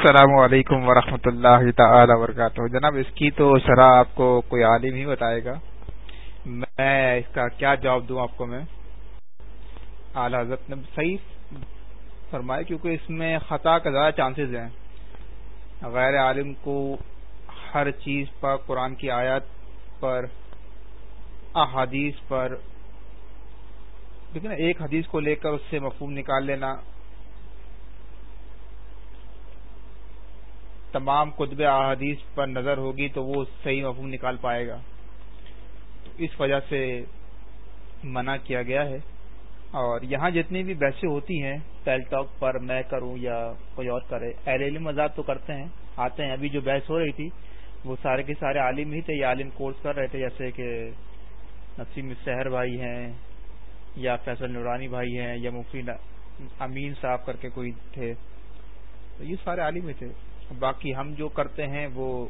السلام علیکم ورحمۃ اللہ تعالی وبرکاتہ۔ جناب، اس کی تو شرح آپ کو کوئی عالم ہی بتائے گا۔ میں اس کا کیا جواب دوں آپ کو میں؟ اعلی حضرت نے صحیح فرمایا کیونکہ اس میں خطا کا زیادہ چانسز ہیں۔ غیر عالم کو ہر چیز پر، قرآن کی آیات پر، احادیث پر لیکن ایک حدیث کو لے کر اس سے مفہوم نکال لینا تمام قطب احادیث پر نظر ہوگی تو وہ صحیح مفہوم نکال پائے گا۔ تو اس وجہ سے منع کیا گیا ہے۔ اور یہاں جتنی بھی بحثیں ہوتی ہیں ٹیل ٹاک پر میں کروں یا کوئی اور کرے، اہل علم مزاد تو کرتے ہیں، آتے ہیں۔ ابھی جو بحث ہو رہی تھی، وہ سارے کے سارے عالم ہی تھے، یا عالم کورس کر رہے تھے، جیسے کہ نسیم سحر بھائی ہیں، یا فیصل نورانی بھائی ہیں، یا مفتی امین صاحب کر کے کوئی تھے۔ تو یہ سارے عالم ہی تھے۔ باقی ہم جو کرتے ہیں وہ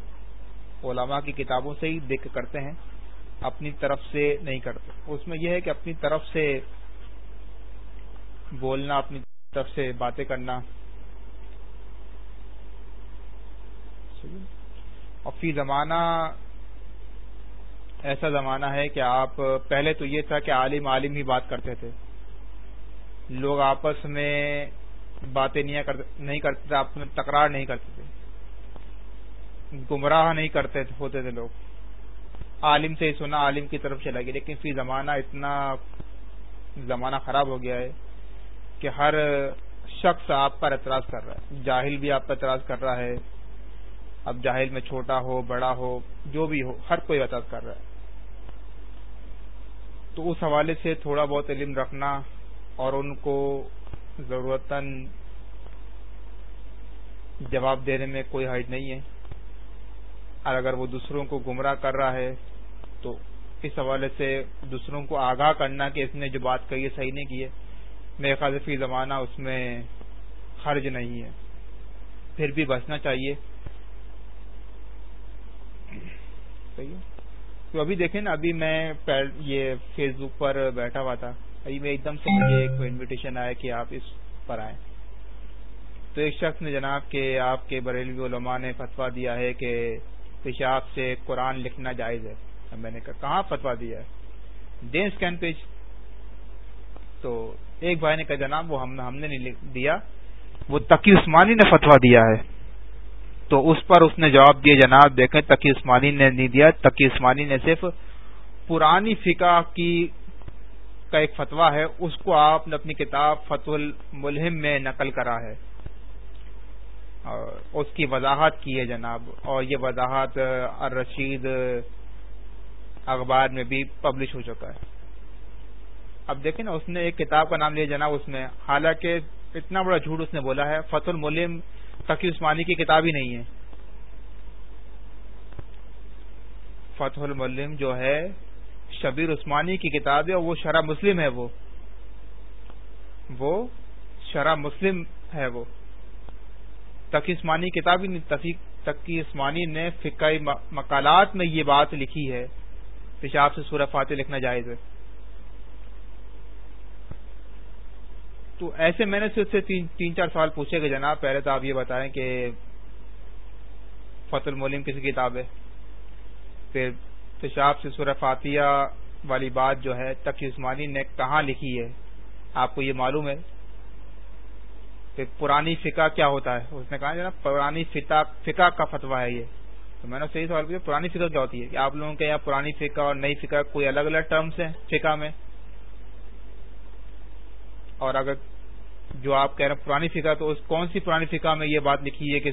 علماء کی کتابوں سے ہی دیکھ کرتے ہیں، اپنی طرف سے نہیں کرتے۔ اس میں یہ ہے کہ اپنی طرف سے بولنا، اپنی طرف سے باتیں کرنا۔ اور فی زمانہ، ایسا زمانہ ہے کہ آپ، پہلے تو یہ تھا کہ عالم عالم ہی بات کرتے تھے۔ لوگ آپس میں باتیں نہیں کرتے تھے، آپ میں تکرار نہیں کرتے تھے۔ گمراہ نہیں کرتے ہوتے تھے لوگ۔ عالم سے ہی سنا عالم کی طرف چلا گیا۔ لیکن فی زمانہ اتنا زمانہ خراب ہو گیا ہے کہ ہر شخص آپ پر اعتراض کر رہا ہے۔ جاہل بھی آپ پر اعتراض کر رہا ہے۔ اب جاہل میں چھوٹا ہو، بڑا ہو، جو بھی ہو، ہر کوئی اعتراض کر رہا ہے۔ تو اس حوالے سے تھوڑا بہت علم رکھنا اور ان کو ضرورت جواب دینے میں کوئی حج نہیں ہے۔ اور اگر وہ دوسروں کو گمراہ کر رہا ہے، تو اس حوالے سے دوسروں کو آگاہ کرنا کہ اس نے جو بات کہی ہے صحیح نہیں کی ہے۔ میرے خیال فی زمانہ اس میں خرچ نہیں ہے۔ پھر بھی بچنا چاہیے۔ تو ابھی دیکھیں نا، ابھی میں یہ فیس بک پر بیٹھا ہوا تھا۔ ابھی میں ایک دم سے مجھے ایک انویٹیشن آیا کہ آپ اس پر آئیں۔ تو ایک شخص نے جناب کہ آپ کے بریلوی علماء نے فتوا دیا ہے کہ پیشاب سے قرآن لکھنا جائز ہے۔ میں نے کہا، کہاں فتوا دیا ہے؟ دیں اسکین پیج۔ تو ایک بھائی نے کہا، جناب، وہ ہم نے نہیں دیا۔ وہ تقی عثمانی نے فتوا دیا ہے۔ تو اس پر اس نے جواب دیا، جناب، دیکھیں، تقی عثمانی نے نہیں دیا۔ تقی عثمانی نے صرف پرانی فقہ کی کا ایک فتوا ہے، اس کو آپ نے اپنی کتاب فتح الملہم میں نقل کرا ہے۔ اور اس کی وضاحت کی ہے جناب۔ اور یہ وضاحت الرشید اخبار میں بھی پبلش ہو چکا ہے۔ اب دیکھیں نا، اس نے ایک کتاب کا نام لیا جناب اس میں۔ حالانکہ اتنا بڑا جھوٹ اس نے بولا ہے فتح الملم تقی عثمانی کی کتاب ہی نہیں ہے۔ فتح الملم جو ہے شبیر عثمانی کی کتاب ہے اور وہ شرح مسلم ہے وہ۔ وہ شرح مسلم ہے وہ۔ تقی عثمانی کتاب تقی عثمانی نے فقہ مقالات میں یہ بات لکھی ہے۔ پیشاب سے سورہ فاتح لکھنا جائز ہے۔ تو ایسے میں نے اس سے تین چار سوال پوچھے گا جناب۔ پہلے تو آپ یہ بتائیں کہ فت المولم کسی کتاب ہے؟ پھر پیشاب سے سورہ فاتحہ والی بات جو ہے، تقی عثمانی نے کہاں لکھی ہے؟ آپ کو یہ معلوم ہے کہ پرانی فقہ کیا ہوتا ہے؟ اس نے کہا جناب، پرانی فقہ کا فتویٰ ہے یہ۔ تو میں نے صحیح سوال پوچھا، پرانی فقہ کیا ہوتی ہے؟ کہ آپ لوگوں کے یہاں پرانی فقہ اور نئی فقہ کوئی الگ الگ ٹرمز ہیں فقہ میں؟ اور اگر جو آپ کہہ رہے ہیں پرانی فقہ، تو کون سی پرانی فقہ میں یہ بات لکھی ہے کہ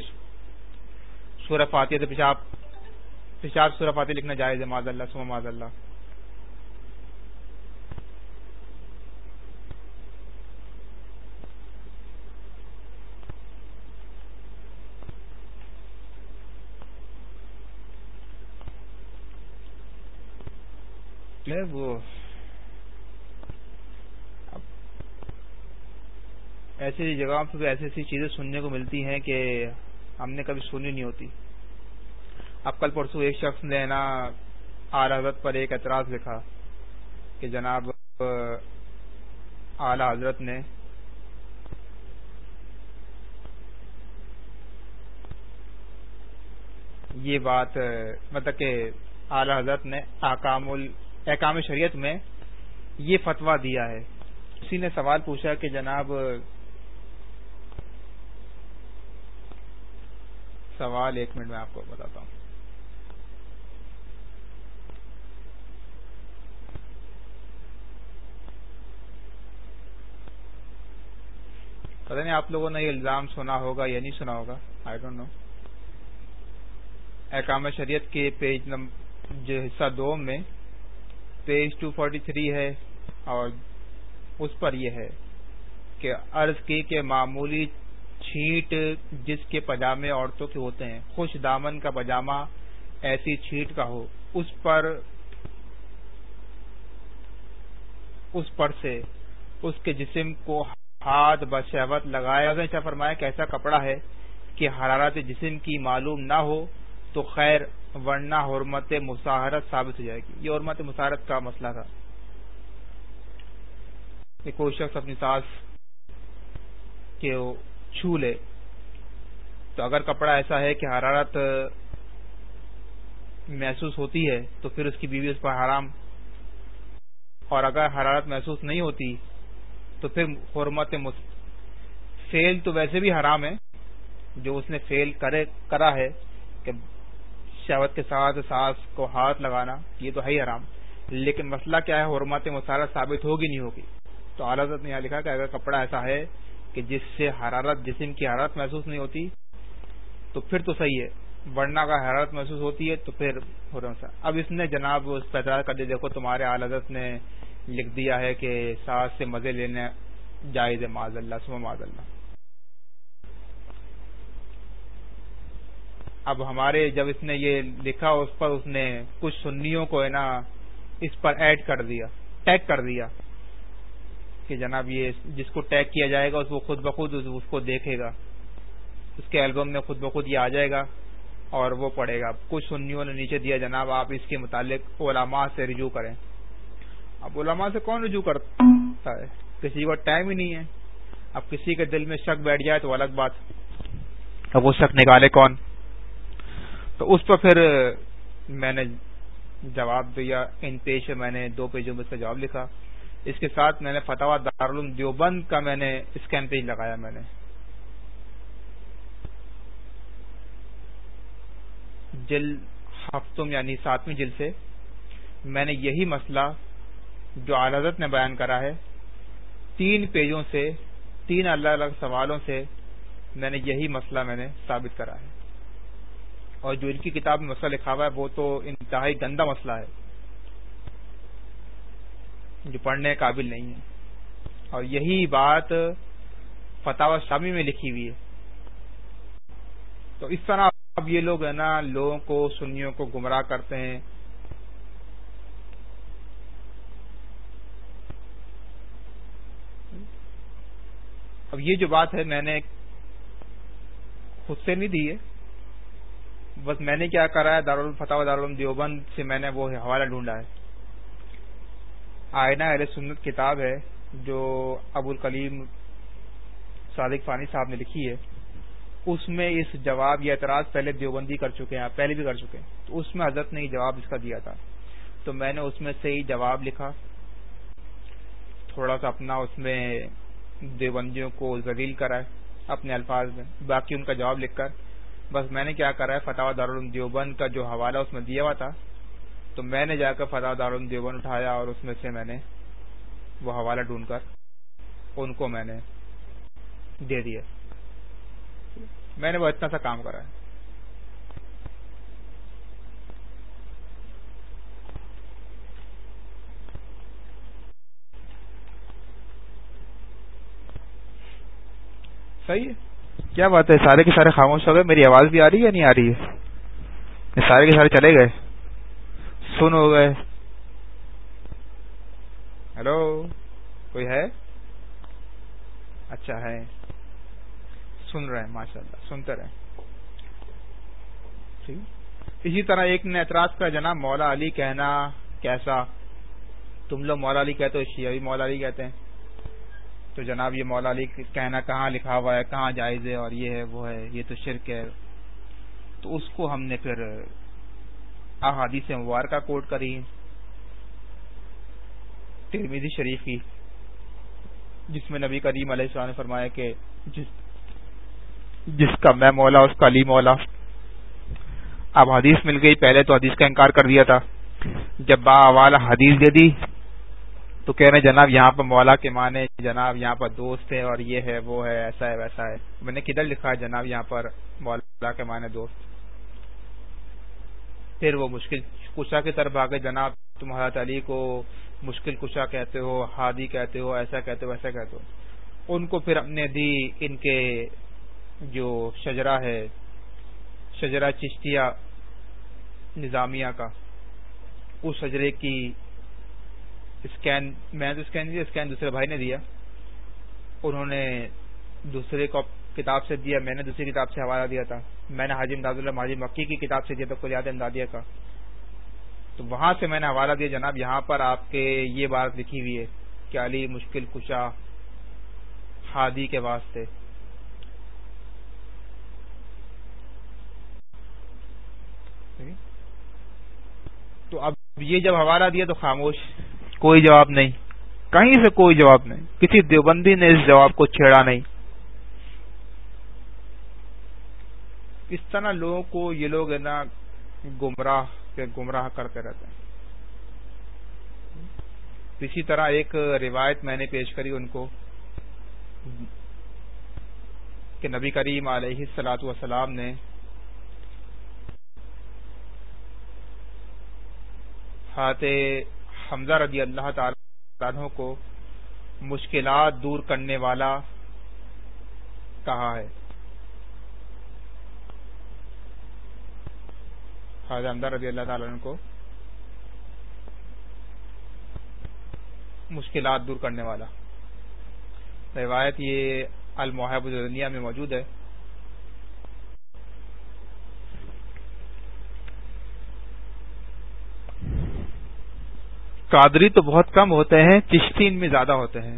سورہ فاتحہ تو پیشاب پیشاب سورہ فاتح لکھنا جائز ہے معذ اللہ سما معذ اللہ۔ وہ ایسی جگہوں پہ ایسی ایسی چیزیں سننے کو ملتی ہیں کہ ہم نے کبھی سنی نہیں ہوتی۔ اب کل پرسوں ایک شخص نے نا آر حضرت پر ایک اعتراض لکھا کہ جناب، اعلی حضرت نے یہ بات مطلب کہ اعلی حضرت نے احکام احکام شریعت میں یہ فتوا دیا ہے۔ کسی نے سوال پوچھا کہ جناب، سوال ایک منٹ میں آپ کو بتاتا ہوں۔ پتہ نہیں آپ لوگوں نے یہ الزام سنا ہوگا یا نہیں سنا ہوگا؟ آئی ڈونٹ نو احکام شریعت کے پیج جو حصہ دو میں پیج ٹو فورٹی تھری ہے اور اس پر یہ ہے کہ عرض کی کہ معمولی چھینٹ جس کے پجامے عورتوں کے ہوتے ہیں، خوش دامن کا پجامہ ایسی چھینٹ کا ہو، اس پر اس پر سے، اس کے جسم کو ہاتھ بشہوت لگایا ایسا فرمایا کہ ایسا کپڑا ہے کہ حرارت جسم کی معلوم نہ ہو تو خیر، ورنہ حرمت مساحرت ثابت ہو جائے گی۔ یہ حرمت مساحرت کا مسئلہ تھا۔ کہ کوئی شخص اپنی ساس کے چھو لے۔ تو اگر کپڑا ایسا ہے کہ حرارت محسوس ہوتی ہے تو پھر اس کی بیوی اس پر حرام۔ اور اگر حرارت محسوس نہیں ہوتی تو پھر حرمت فیل تو ویسے بھی حرام ہے، جو اس نے فیل کرا ہے کہ شہوت کے ساتھ ساس کو ہاتھ لگانا، یہ تو ہے ہی حرام۔ لیکن مسئلہ کیا ہے، حرمت مسارت ثابت ہوگی نہیں ہوگی۔ تو حضرت نے یہاں لکھا کہ اگر کپڑا ایسا ہے کہ جس سے حرارت جسم کی حرارت محسوس نہیں ہوتی، تو پھر تو صحیح ہے۔ ورنہ کا حرارت محسوس ہوتی ہے، تو پھر اب اس نے جناب اس پیدار کر دی دیکھو تمہارے حضرت نے لکھ دیا ہے کہ ساس سے مزے لینے جائز ہے معذ اللہ سم معذ اللہ۔ اب ہمارے جب اس نے یہ لکھا، اس پر اس نے کچھ سنیوں کو ہے نا، اس پر ایڈ کر دیا، ٹیگ کر دیا کہ جناب یہ جس کو ٹیگ کیا جائے گا، اس کو خود بخود اس کو دیکھے گا۔ اس کے البم میں خود بخود یہ آ جائے گا اور وہ پڑھے گا۔ کچھ سنیوں نے نیچے دیا، جناب آپ اس کے متعلق علماء سے رجوع کریں۔ اب علماء سے کون رجوع کرتا ہے؟ کسی کو ٹائم ہی نہیں ہے۔ اب کسی کے دل میں شک بیٹھ جائے تو الگ بات۔ اب وہ شک نکالے کون؟ تو اس پر پھر میں نے جواب دیا۔ ان پیج میں نے دو پیجوں میں اس کا جواب لکھا۔ اس کے ساتھ میں نے فتح دارالعلوم دیوبند کا میں نے اسکین پیج لگایا میں نے۔ جل ہفتوں یعنی ساتویں جل سے میں نے یہی مسئلہ جو حضرت نے بیان کرا ہے، تین پیجوں سے، تین الگ الگ سوالوں سے میں نے یہی مسئلہ میں نے ثابت کرا ہے۔ اور جو ان کی کتاب میں مسئلہ لکھا ہوا ہے، وہ تو انتہائی گندا مسئلہ ہے، جو پڑھنے قابل نہیں ہے۔ اور یہی بات فتح شامی میں لکھی ہوئی ہے۔ تو اس طرح اب یہ لوگ ہے نا، لوگوں کو، سنیوں کو گمراہ کرتے ہیں۔ اب یہ جو بات ہے میں نے خود سے نہیں دی ہے۔ بس میں نے کیا کرا ہے دارالفتح دارالعلوم دیوبند سے میں نے وہ حوالہ ڈھونڈا ہے۔ آئینہ اہل سنت کتاب ہے، جو ابو الکلیم صادق فانی صاحب نے لکھی ہے۔ اس میں اس جواب یا اعتراض پہلے دیوبندی کر چکے ہیں، پہلے بھی کر چکے ہیں۔ تو اس میں حضرت نے جواب اس کا دیا تھا۔ تو میں نے اس میں سے ہی جواب لکھا۔ تھوڑا سا اپنا اس میں دیوبندیوں کو ذلیل کرا ہے اپنے الفاظ میں، باقی ان کا جواب لکھ کر، بس میں نے کیا کرا ہے فتح دارالعلوم دیوبند کا جو حوالہ اس میں دیا ہوا تھا، تو میں نے جا کر فتح دارالعلوم دیوبند اٹھایا اور اس میں سے میں نے وہ حوالہ ڈھونڈ کر، ان کو میں نے دے دیا۔ میں نے وہ اتنا سا کام کرا ہے۔ صحیح ہے۔ کیا بات ہے؟ سارے کے سارے خاموش ہو گئے؟ میری آواز بھی آ رہی ہے یا نہیں آ رہی ہے؟ سارے کے سارے چلے گئے۔ سن ہو گئے۔ ہیلو، کوئی ہے؟ اچھا ہے۔ سن رہے ہیں، ماشاء اللہ، سنتے رہے اسی طرح ایک نے اعتراض کیا جناب، مولا علی کہنا کیسا؟ تم لوگ مولا علی کہتے ہو، شیعہ مولا علی کہتے ہیں۔ تو جناب یہ مولا علی کہنا کہاں لکھا ہوا ہے، کہاں جائز ہے اور یہ ہے، وہ ہے، یہ تو شرک ہے۔ تو اس کو ہم نے پھر احادیث مبارکہ کوٹ کری ترمیزی شریف کی، جس میں نبی کریم علیہ السلام نے فرمایا کہ جس جس کا میں مولا، اس کا علی مولا۔ اب حدیث مل گئی، پہلے تو حدیث کا انکار کر دیا تھا۔ جب با والا حدیث دے دی تو کہہ رہے جناب یہاں پر مولا کے معنی جناب یہاں پر دوست ہے اور یہ ہے، وہ ہے، ایسا ہے، ویسا ہے۔ میں نے کدھر لکھا ہے جناب یہاں پر مولا کے معنی دوست؟ پھر وہ مشکل کشا کی طرف آگے جناب تم حضرت علی کو مشکل کشا کہتے ہو، ہادی کہتے ہو، ایسا کہتے ہو، ویسا کہتے ہو۔ ان کو پھر ہم نے دی ان کے جو شجرا ہے شجرا چشتیہ نظامیہ کا، اس شجرے کی اسکین، میں تو اسکین دیا، اسکین دوسرے بھائی نے دیا۔ انہوں نے دوسرے کو کتاب سے دیا، میں نے دوسری کتاب سے حوالہ دیا تھا۔ میں نے حاجی امداد اللہ حاجی مکی کی کتاب سے دیا تھا کلیات امدادیہ کا۔ تو وہاں سے میں نے حوالہ دیا، جناب، یہاں پر آپ کے یہ بات لکھی ہوئی ہے کہ علی مشکل کشا ہادی کے واسطے۔ تو اب یہ جب حوالہ دیا تو خاموش۔ کوئی جواب نہیں۔ کہیں سے کوئی جواب نہیں۔ کسی دیوبندی نے اس جواب کو چھیڑا نہیں۔ اس طرح لوگوں کو یہ لوگ نا، گمراہ گمراہ کرتے رہتے ہیں۔ اسی طرح ایک روایت میں نے پیش کری ان کو، کہ نبی کریم علیہ السلاط وسلام نے ہاتھ حمزہ رضی اللہ تعالیٰ کو مشکلات دور کرنے والا کہا ہے۔ حمزہ رضی اللہ تعالیٰ کو مشکلات دور کرنے والا۔ روایت یہ المحب الدنیا میں موجود ہے۔ قادری تو بہت کم ہوتے ہیں، چشتی ان میں زیادہ ہوتے ہیں۔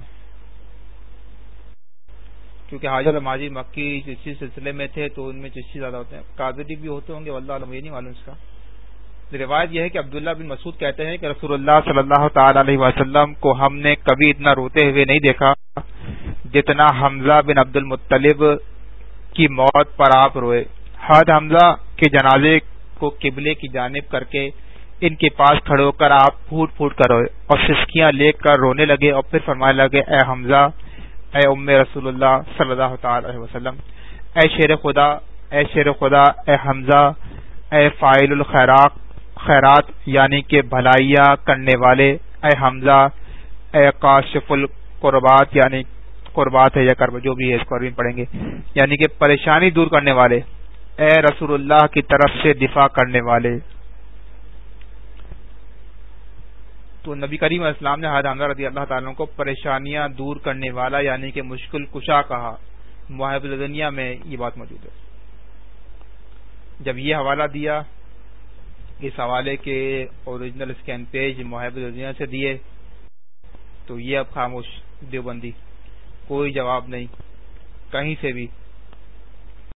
کیونکہ حاضر ماجی مکی چشتی سلسلے میں تھے تو ان میں چشتی زیادہ ہوتے ہیں۔ قادری بھی ہوتے ہوں گے، واللہ علم یہ نہیں معلوم اس کا۔ روایت یہ ہے کہ عبداللہ بن مسعود کہتے ہیں کہ رسول اللہ صلی اللہ تعالی علیہ وسلم کو ہم نے کبھی اتنا روتے ہوئے نہیں دیکھا جتنا حمزہ بن عبد المطلب کی موت پر آپ روئے۔ حد حمزہ کے جنازے کو قبلے کی جانب کر کے ان کے پاس کھڑے ہو کر آپ پھوٹ پھوٹ کر روئے اور سسکیاں لے کر رونے لگے اور پھر فرمانے لگے، اے حمزہ، اے ام رسول اللہ صلی اللہ تعالی وسلم، اے شیر خدا، اے شیر خدا، اے حمزہ، اے فائل الخیرات، خیرات یعنی کہ بھلائیاں کرنے والے، اے حمزہ، اے کاشف القربات یعنی قربات ہے یا کرب، جو بھی ہے، اس کو عربی پڑھیں گے یعنی کہ پریشانی دور کرنے والے، اے رسول اللہ کی طرف سے دفاع کرنے والے تو نبی کریم اسلام نے حضرت رضی اللہ تعالیٰ کو پریشانیاں دور کرنے والا یعنی کہ مشکل کشا کہا۔ محب الدنیا میں یہ بات موجود ہے۔ جب یہ حوالہ دیا، اس حوالے کے اوریجنل اسکین پیج محب الدنیا سے دیے، تو یہ اب خاموش دیوبندی، کوئی جواب نہیں۔ کہیں سے بھی